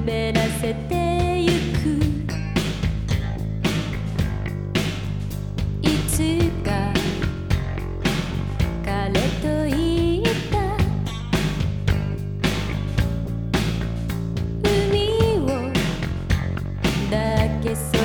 滑らせてゆく」「いつか彼と言った」「海を抱けそう」